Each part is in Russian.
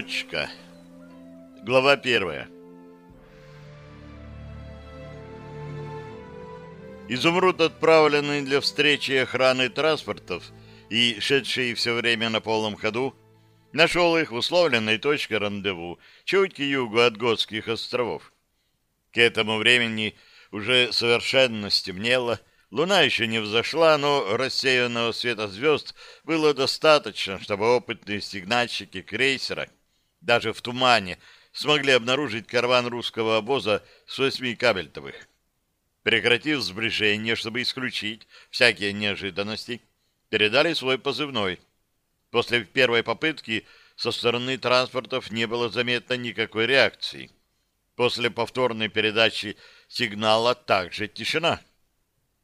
Точка. Глава первая. Изумруд, отправленный для встречи охраны транспортов и шедший все время на полном ходу, нашел их в условленной точке рандеву, чуть к югу от Готских островов. К этому времени уже совершенно стемнело, луна еще не взошла, но рассеянного света звезд было достаточно, чтобы опытные сигнальщики крейсера даже в тумане смогли обнаружить караван русского обоза с восьми кабельтовых. Прекратив сближение, чтобы исключить всякие неожиданности, передали свой позывной. После первой попытки со стороны транспортов не было заметно никакой реакции. После повторной передачи сигнала также тишина.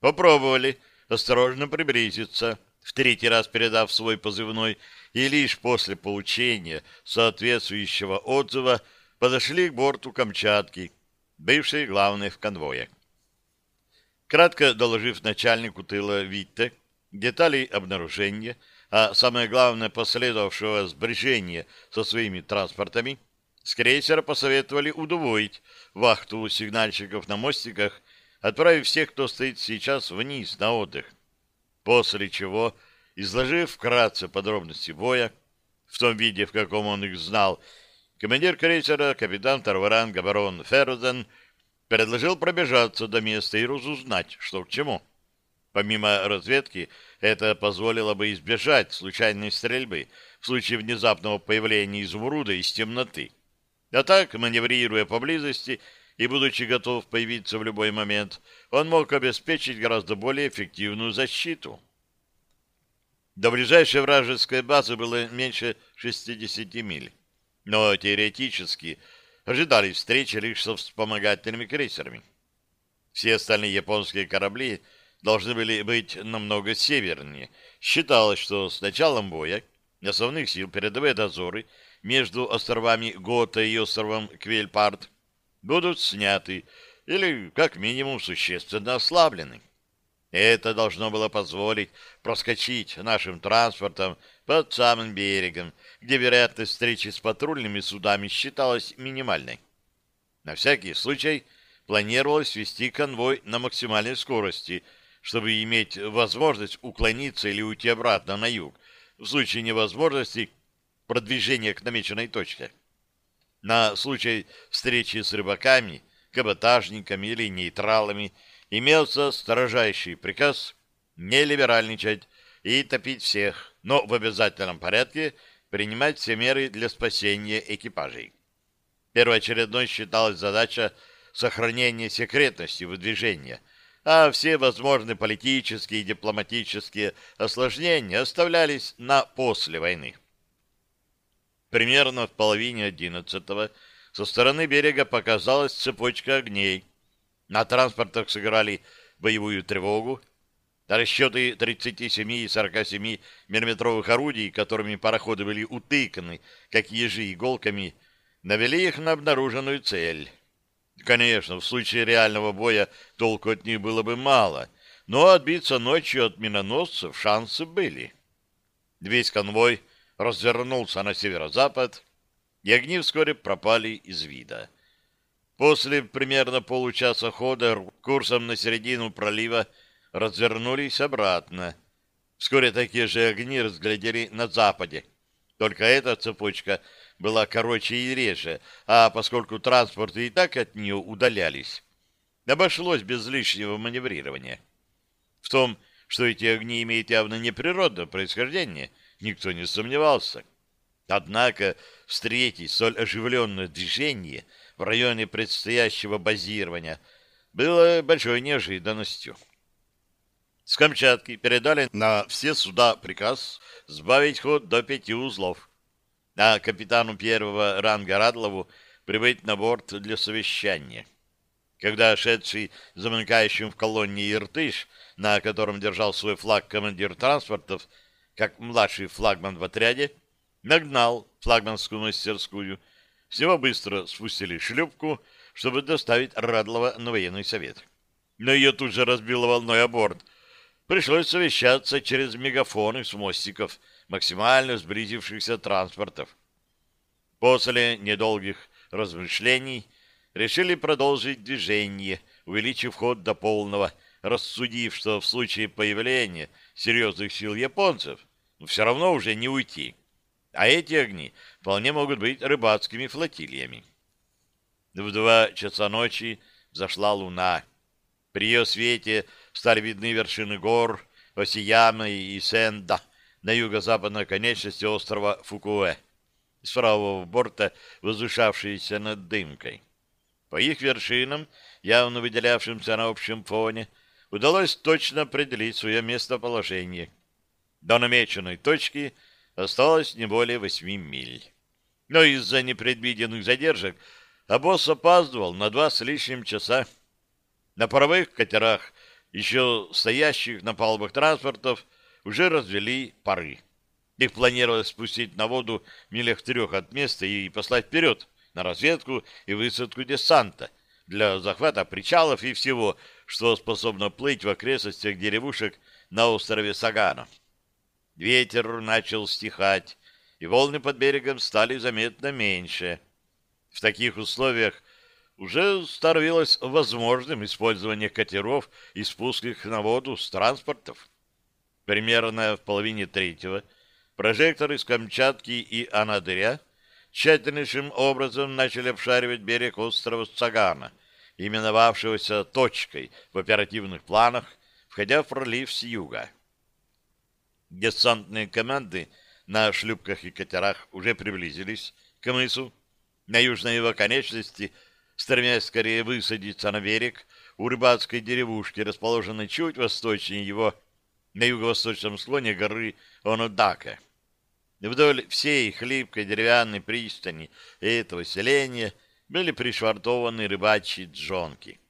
Попробовали осторожно приблизиться, в третий раз передав свой позывной, и лишь после получения соответствующего отзыва подошли к борту Камчатки, бывшей главной в конвое. Кратко доложив начальнику тыла Витте детали обнаружения, а самое главное последовавшего сближения со своими транспортами, с крейсера посоветовали удвоить вахту сигнальщиков на мостиках, отправив всех, кто стоит сейчас, вниз на отдых. После чего, изложив вкратце подробности боя, в том виде, в каком он их знал, командир крейсера, капитан второго ранга барон Ферзен, предложил пробежаться до места и разузнать, что к чему. Помимо разведки, это позволило бы избежать случайной стрельбы в случае внезапного появления изумруда из темноты. А так, маневрируя поблизости и будучи готов появиться в любой момент, он мог обеспечить гораздо более эффективную защиту. До ближайшей вражеской базы было меньше 60 миль, но теоретически ожидали встречи лишь со вспомогательными крейсерами. Все остальные японские корабли должны были быть намного севернее. Считалось, что с началом боя основных сил передовые дозоры между островами Гота и островом Квельпарт будут сняты или, как минимум, существенно ослаблены. Это должно было позволить проскочить нашим транспортом под самым берегом, где вероятность встречи с патрульными судами считалась минимальной. На всякий случай планировалось вести конвой на максимальной скорости, чтобы иметь возможность уклониться или уйти обратно на юг, в случае невозможности продвижения к намеченной точке. На случай встречи с рыбаками, каботажниками или нейтралами имелся строжайший приказ не либеральничать и топить всех, но в обязательном порядке принимать все меры для спасения экипажей. Первоочередной считалась задача сохранения секретности выдвижения, а все возможные политические и дипломатические осложнения оставлялись на после войны. Примерно в половине одиннадцатого со стороны берега показалась цепочка огней. На транспортах сыграли боевую тревогу, Расчеты 37 и 47 миллиметровых орудий, которыми пароходы были утыканы, как ежи иголками, навели их на обнаруженную цель. Конечно, в случае реального боя толку от них было бы мало, но отбиться ночью от миноносцев шансы были. Весь конвой развернулся на северо-запад, и огни вскоре пропали из вида. После примерно получаса хода курсом на середину пролива развернулись обратно. Вскоре такие же огни разглядели на западе. Только эта цепочка была короче и реже, а поскольку транспорты и так от нее удалялись, обошлось без лишнего маневрирования. В том, что эти огни имеют явно неприродное происхождение, никто не сомневался. Однако встретить столь оживленное движение в районе предстоящего базирования было большой неожиданностью. С Камчатки передали на все суда приказ сбавить ход до пяти узлов, а капитану первого ранга Радлову прибыть на борт для совещания. Когда шедший замыкающим в колонне Иртыш, на котором держал свой флаг командир транспортов, как младший флагман в отряде, нагнал флагманскую мастерскую, с него быстро спустили шлюпку, чтобы доставить Радлова на военный совет. Но ее тут же разбило волной о борт, Пришлось совещаться через мегафоны с мостиков максимально сблизившихся транспортов. После недолгих размышлений решили продолжить движение, увеличив ход до полного, рассудив, что в случае появления серьезных сил японцев все равно уже не уйти. А эти огни вполне могут быть рыбацкими флотилиями. В два часа ночи взошла луна. При ее свете стали видны вершины гор Осияма и Сенда на юго-западной конечности острова Фукуэ, с правого борта возвышавшиеся над дымкой. По их вершинам, явно выделявшимся на общем фоне, удалось точно определить свое местоположение. До намеченной точки осталось не более восьми миль. Но из-за непредвиденных задержек обоз опаздывал на два с лишним часа. На паровых катерах, еще стоящих на палубах транспортов, уже развели пары. Их планировалось спустить на воду милях трех от места и послать вперед на разведку и высадку десанта для захвата причалов и всего, что способно плыть в окрестностях деревушек на острове Сагана. Ветер начал стихать, и волны под берегом стали заметно меньше. В таких условиях уже становилось возможным использование катеров и спуск их на воду с транспортов. Примерно в половине третьего прожекторы с Камчатки и Анадыря тщательнейшим образом начали обшаривать берег острова Цагана, именовавшегося точкой в оперативных планах, входя в пролив с юга. Десантные команды на шлюпках и катерах уже приблизились к мысу. На южной его конечности, стремясь скорее высадиться на берег, у рыбацкой деревушки, расположенной чуть восточнее его, на юго-восточном склоне горы Онудака. Вдоль всей хлипкой деревянной пристани этого селения были пришвартованы рыбачьи джонки.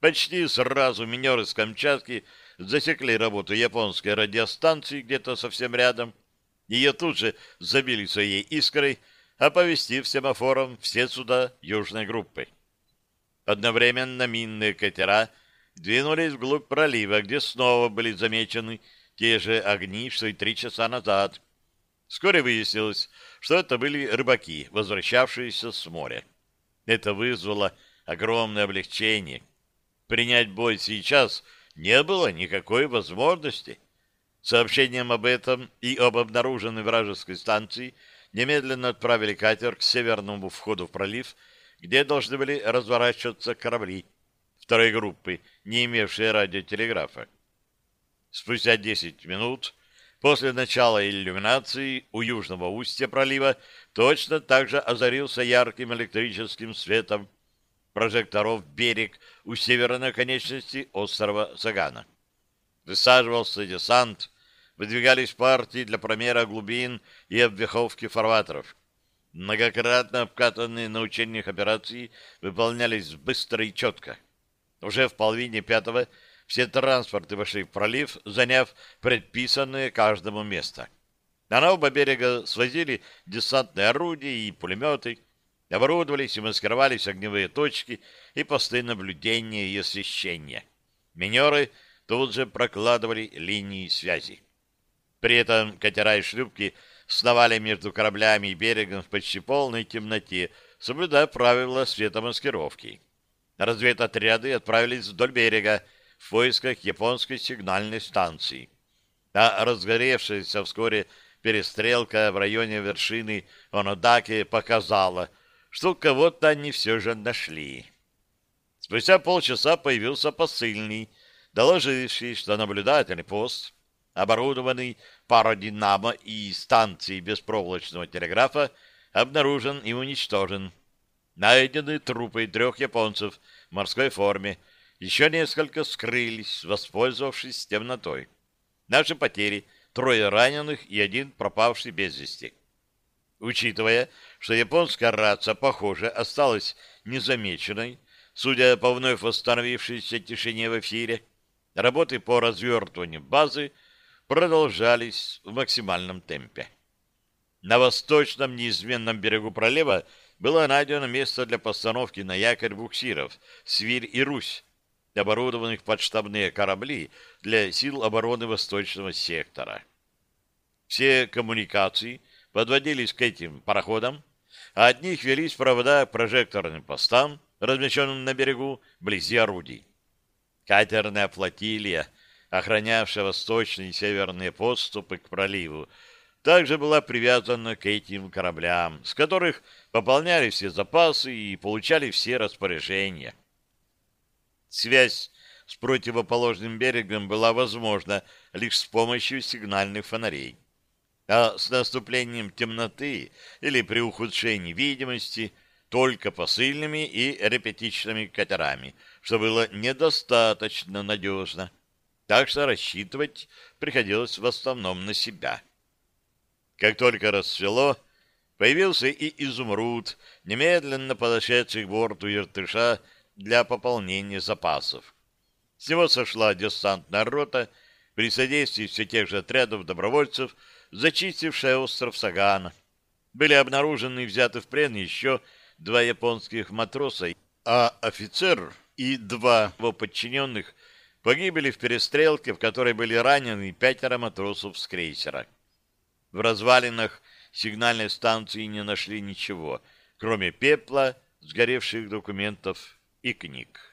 Почти сразу минеры с Камчатки засекли работу японской радиостанции где-то совсем рядом. Ее тут же забили своей искрой, оповестив семафором все суда южной группы. Одновременно минные катера двинулись вглубь пролива, где снова были замечены те же огни, что и три часа назад — Вскоре выяснилось, что это были рыбаки, возвращавшиеся с моря. Это вызвало огромное облегчение. Принять бой сейчас не было никакой возможности. Сообщением об этом и об обнаруженной вражеской станции немедленно отправили катер к северному входу в пролив, где должны были разворачиваться корабли второй группы, не имевшие радиотелеграфа. Спустя 10 минут После начала иллюминации у южного устья пролива точно так же озарился ярким электрическим светом прожекторов берег у северной конечности острова Сагана. Высаживался десант, выдвигались партии для промера глубин и обвиховки фарватеров. Многократно обкатанные на учениях операции выполнялись быстро и четко. Уже в половине пятого все транспорты вошли в пролив, заняв предписанное каждому место. На оба берега свозили десантные орудия и пулеметы, оборудовались и маскировались огневые точки и посты наблюдения и освещения. Минеры тут же прокладывали линии связи. При этом катера и шлюпки сновали между кораблями и берегом в почти полной темноте, соблюдая правила светомаскировки. Разведотряды отправились вдоль берега, в поисках японской сигнальной станции. А разгоревшаяся вскоре перестрелка в районе вершины Онодаки показала, что кого-то они все же нашли. Спустя полчаса появился посыльный, доложивший, что наблюдательный пост, оборудованный пародинамо и станцией беспроволочного телеграфа, обнаружен и уничтожен. Найдены трупы трех японцев в морской форме, еще несколько скрылись, воспользовавшись темнотой. Наши потери — трое раненых и один пропавший без вести. Учитывая, что японская рация, похоже, осталась незамеченной, судя по вновь восстановившейся тишине в эфире, работы по развертыванию базы продолжались в максимальном темпе. На восточном неизменном берегу пролива было найдено место для постановки на якорь буксиров «Свирь» и «Русь», оборудованных под штабные корабли для сил обороны Восточного сектора. Все коммуникации подводились к этим пароходам, а от них велись провода к прожекторным постам, размещенным на берегу, вблизи орудий. Катерная флотилия, охранявшая восточные и северные подступы к проливу, также была привязана к этим кораблям, с которых пополняли все запасы и получали все распоряжения. Связь с противоположным берегом была возможна лишь с помощью сигнальных фонарей. А с наступлением темноты или при ухудшении видимости только посыльными и репетичными катерами, что было недостаточно надежно. Так что рассчитывать приходилось в основном на себя. Как только расцвело, появился и изумруд, немедленно подошедший к борту Иртыша для пополнения запасов. С него сошла десантная рота при содействии все тех же отрядов добровольцев, зачистившая остров Сагана. Были обнаружены и взяты в плен еще два японских матроса, а офицер и два его подчиненных погибли в перестрелке, в которой были ранены пятеро матросов с крейсера. В развалинах сигнальной станции не нашли ничего, кроме пепла, сгоревших документов и книг.